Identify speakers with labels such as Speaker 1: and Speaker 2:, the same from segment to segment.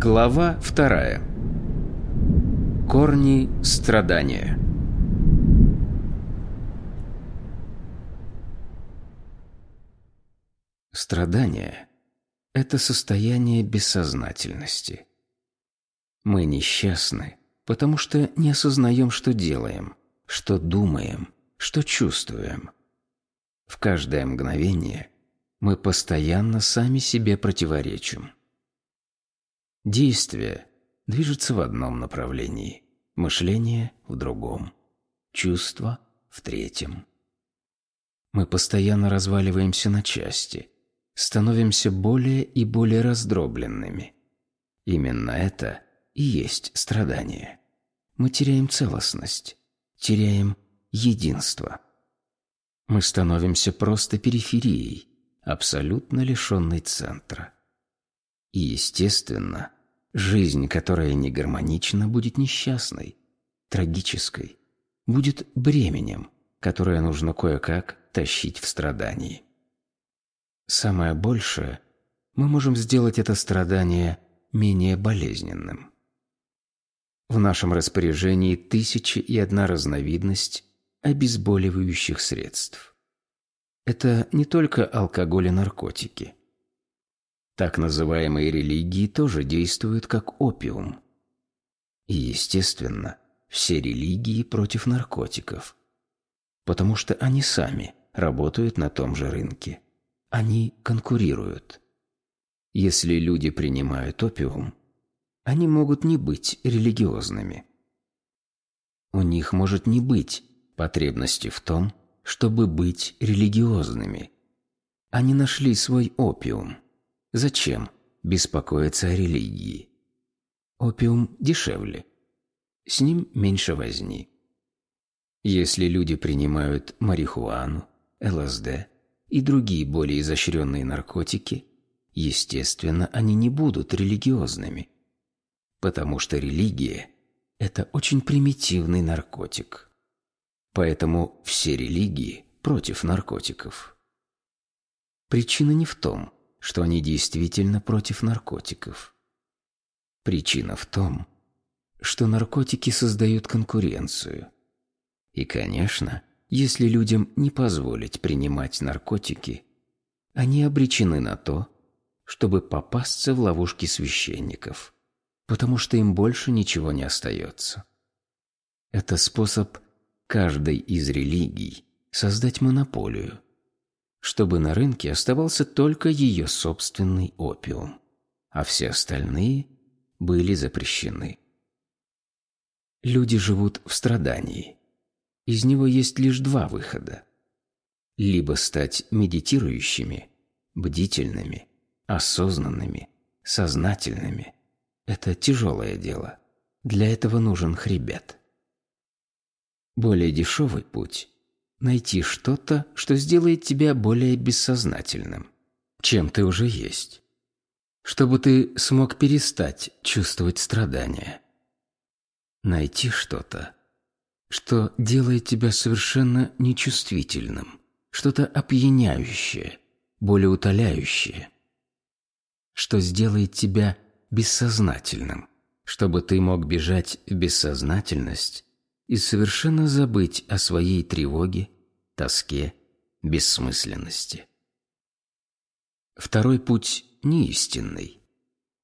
Speaker 1: Глава вторая. Корни страдания. Страдание – это состояние бессознательности. Мы несчастны, потому что не осознаем, что делаем, что думаем, что чувствуем. В каждое мгновение мы постоянно сами себе противоречим. Действие движется в одном направлении, мышление – в другом, чувство – в третьем. Мы постоянно разваливаемся на части, становимся более и более раздробленными. Именно это и есть страдание. Мы теряем целостность, теряем единство. Мы становимся просто периферией, абсолютно лишенной центра. И, естественно, жизнь, которая не гармонична, будет несчастной, трагической, будет бременем, которое нужно кое-как тащить в страдании. Самое большее, мы можем сделать это страдание менее болезненным. В нашем распоряжении тысячи и одна разновидность обезболивающих средств. Это не только алкоголь и наркотики. Так называемые религии тоже действуют как опиум. И, естественно, все религии против наркотиков. Потому что они сами работают на том же рынке. Они конкурируют. Если люди принимают опиум, они могут не быть религиозными. У них может не быть потребности в том, чтобы быть религиозными. Они нашли свой опиум – Зачем беспокоиться о религии? Опиум дешевле. С ним меньше возни. Если люди принимают марихуану, ЛСД и другие более изощренные наркотики, естественно, они не будут религиозными. Потому что религия – это очень примитивный наркотик. Поэтому все религии против наркотиков. Причина не в том, что они действительно против наркотиков. Причина в том, что наркотики создают конкуренцию. И, конечно, если людям не позволить принимать наркотики, они обречены на то, чтобы попасться в ловушки священников, потому что им больше ничего не остается. Это способ каждой из религий создать монополию – чтобы на рынке оставался только ее собственный опиум, а все остальные были запрещены. Люди живут в страдании. Из него есть лишь два выхода. Либо стать медитирующими, бдительными, осознанными, сознательными. Это тяжелое дело. Для этого нужен хребет. Более дешевый путь найти что-то, что сделает тебя более бессознательным, чем ты уже есть, чтобы ты смог перестать чувствовать страдания. Найти что-то, что делает тебя совершенно нечувствительным, что-то опьяняющее, более утоляющее, что сделает тебя бессознательным, чтобы ты мог бежать в бессознательность и совершенно забыть о своей тревоге, тоске, бессмысленности. Второй путь не истинный.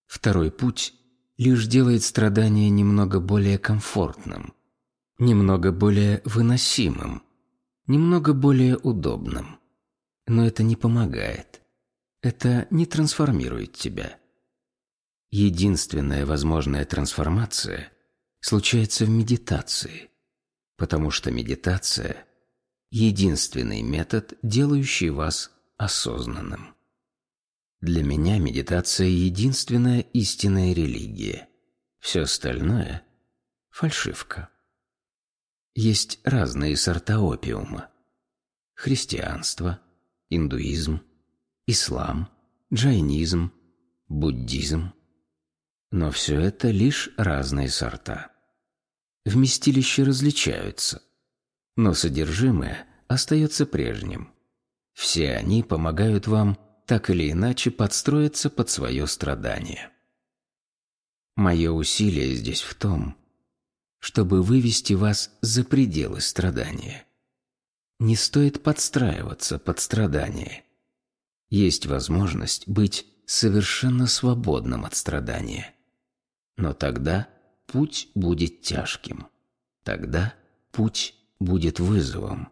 Speaker 1: Второй путь лишь делает страдание немного более комфортным, немного более выносимым, немного более удобным. Но это не помогает. Это не трансформирует тебя. Единственная возможная трансформация случается в медитации – потому что медитация – единственный метод, делающий вас осознанным. Для меня медитация – единственная истинная религия. Все остальное – фальшивка. Есть разные сорта опиума. Христианство, индуизм, ислам, джайнизм, буддизм. Но все это лишь разные сорта вместилища различаются, но содержимое остается прежним. Все они помогают вам так или иначе подстроиться под свое страдание. Мое усилие здесь в том, чтобы вывести вас за пределы страдания. Не стоит подстраиваться под страдание. Есть возможность быть совершенно свободным от страдания. Но тогда путь будет тяжким. Тогда путь будет вызовом.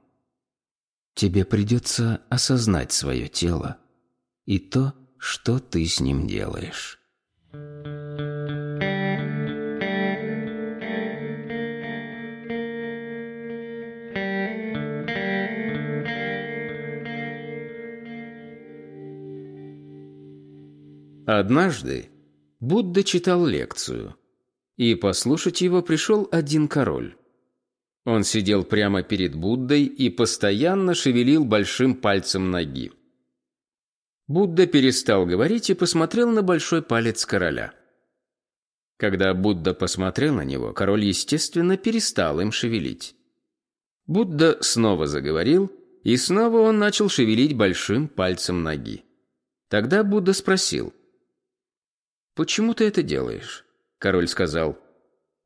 Speaker 1: Тебе придется осознать свое тело и то, что ты с ним делаешь. Однажды Будда читал лекцию, и послушать его пришел один король. Он сидел прямо перед Буддой и постоянно шевелил большим пальцем ноги. Будда перестал говорить и посмотрел на большой палец короля. Когда Будда посмотрел на него, король, естественно, перестал им шевелить. Будда снова заговорил, и снова он начал шевелить большим пальцем ноги. Тогда Будда спросил, «Почему ты это делаешь?» Король сказал,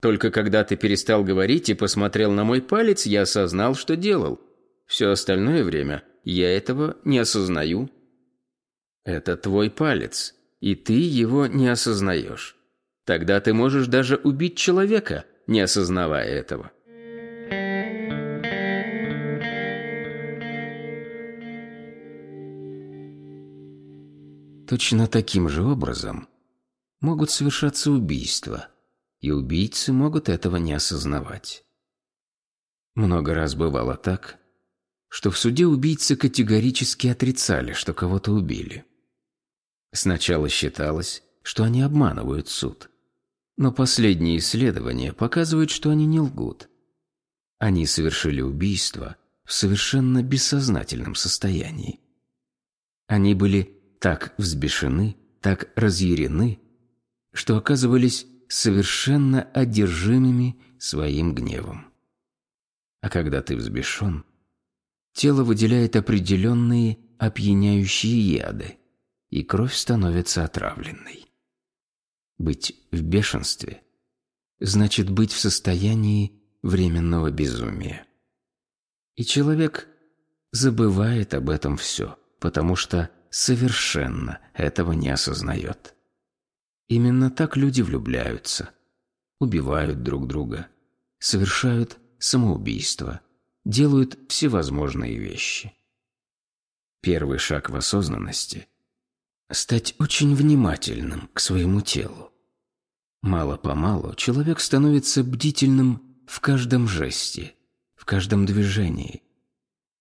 Speaker 1: только когда ты перестал говорить и посмотрел на мой палец, я осознал, что делал. Все остальное время я этого не осознаю. Это твой палец, и ты его не осознаешь. Тогда ты можешь даже убить человека, не осознавая этого. Точно таким же образом могут совершаться убийства – и убийцы могут этого не осознавать. Много раз бывало так, что в суде убийцы категорически отрицали, что кого-то убили. Сначала считалось, что они обманывают суд, но последние исследования показывают, что они не лгут. Они совершили убийство в совершенно бессознательном состоянии. Они были так взбешены, так разъярены, что оказывались совершенно одержимыми своим гневом. А когда ты взбешен, тело выделяет определенные опьяняющие яды, и кровь становится отравленной. Быть в бешенстве значит быть в состоянии временного безумия. И человек забывает об этом все, потому что совершенно этого не осознает. Именно так люди влюбляются, убивают друг друга, совершают самоубийство, делают всевозможные вещи. Первый шаг в осознанности – стать очень внимательным к своему телу. Мало-помалу человек становится бдительным в каждом жесте, в каждом движении.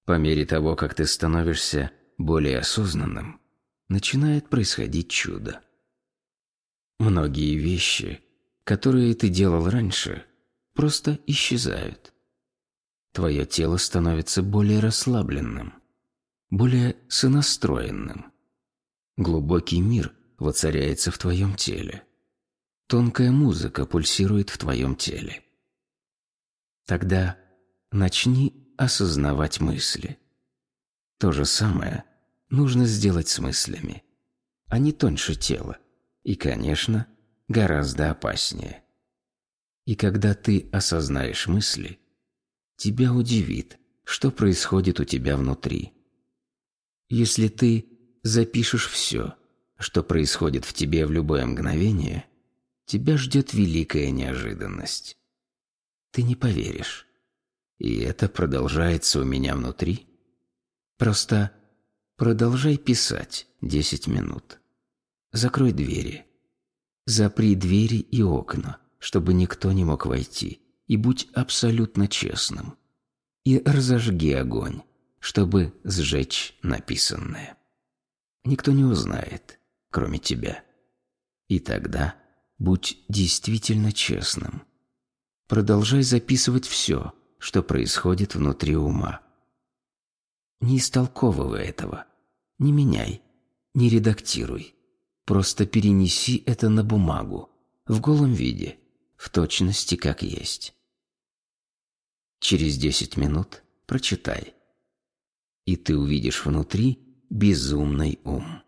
Speaker 1: По мере того, как ты становишься более осознанным, начинает происходить чудо. Многие вещи, которые ты делал раньше, просто исчезают. Твое тело становится более расслабленным, более сонастроенным. Глубокий мир воцаряется в твоем теле. Тонкая музыка пульсирует в твоем теле. Тогда начни осознавать мысли. То же самое нужно сделать с мыслями. Они тоньше тела. И, конечно, гораздо опаснее. И когда ты осознаешь мысли, тебя удивит, что происходит у тебя внутри. Если ты запишешь все, что происходит в тебе в любое мгновение, тебя ждет великая неожиданность. Ты не поверишь. И это продолжается у меня внутри. Просто продолжай писать десять минут. Закрой двери. Запри двери и окна, чтобы никто не мог войти, и будь абсолютно честным. И разожги огонь, чтобы сжечь написанное. Никто не узнает, кроме тебя. И тогда будь действительно честным. Продолжай записывать все, что происходит внутри ума. Не истолковывай этого, не меняй, не редактируй. Просто перенеси это на бумагу, в голом виде, в точности как есть. Через десять минут прочитай. И ты увидишь внутри безумный ум.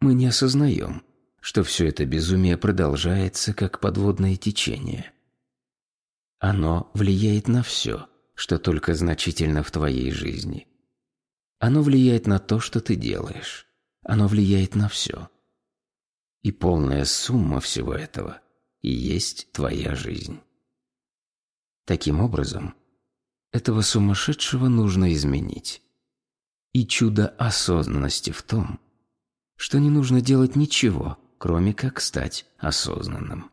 Speaker 1: Мы не осознаем, что все это безумие продолжается, как подводное течение. Оно влияет на все, что только значительно в твоей жизни. Оно влияет на то, что ты делаешь. Оно влияет на все. И полная сумма всего этого и есть твоя жизнь. Таким образом, этого сумасшедшего нужно изменить. И чудо осознанности в том, что не нужно делать ничего, кроме как стать осознанным.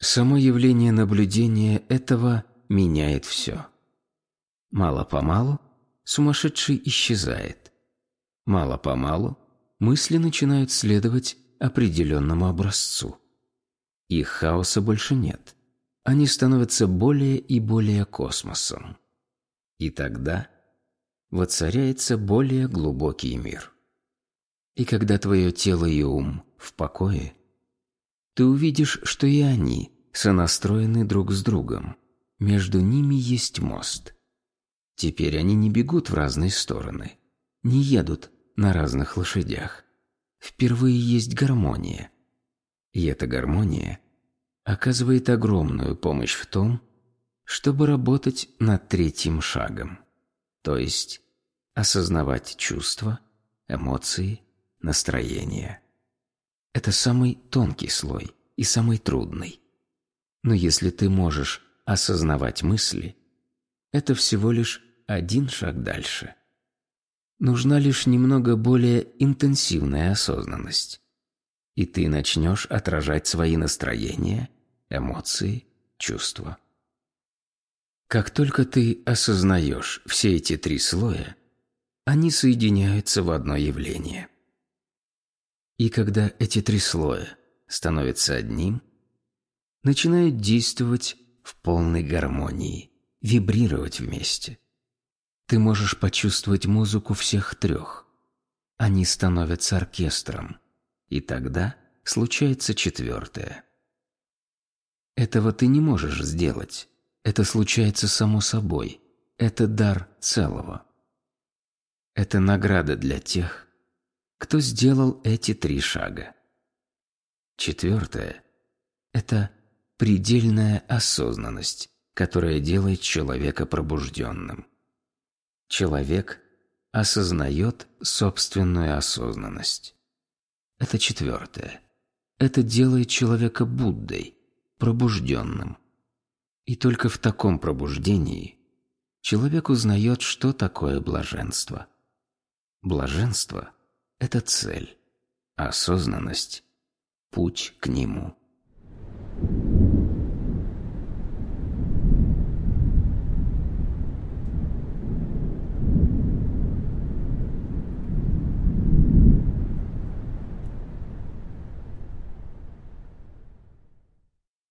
Speaker 1: Само явление наблюдения этого меняет все. Мало-помалу сумасшедший исчезает. Мало-помалу мысли начинают следовать определенному образцу. Их хаоса больше нет. Они становятся более и более космосом. И тогда воцаряется более глубокий мир. И когда твое тело и ум в покое, ты увидишь, что и они сонастроены друг с другом. Между ними есть мост. Теперь они не бегут в разные стороны, не едут на разных лошадях. Впервые есть гармония. И эта гармония оказывает огромную помощь в том, чтобы работать над третьим шагом, то есть осознавать чувства, эмоции, настроения. Это самый тонкий слой и самый трудный. Но если ты можешь осознавать мысли, это всего лишь один шаг дальше. Нужна лишь немного более интенсивная осознанность. И ты начнешь отражать свои настроения, эмоции, чувства. Как только ты осознаешь все эти три слоя, они соединяются в одно явление. И когда эти три слоя становятся одним, начинают действовать в полной гармонии, вибрировать вместе. Ты можешь почувствовать музыку всех трех. Они становятся оркестром. И тогда случается четвертое. Этого ты не можешь сделать. Это случается само собой. Это дар целого. Это награда для тех, кто сделал эти три шага. Четвертое – это предельная осознанность, которая делает человека пробужденным. Человек осознает собственную осознанность. Это четвертое. Это делает человека Буддой, пробужденным. И только в таком пробуждении человек узнает, что такое блаженство. Блаженство – это цель, осознанность – путь к нему.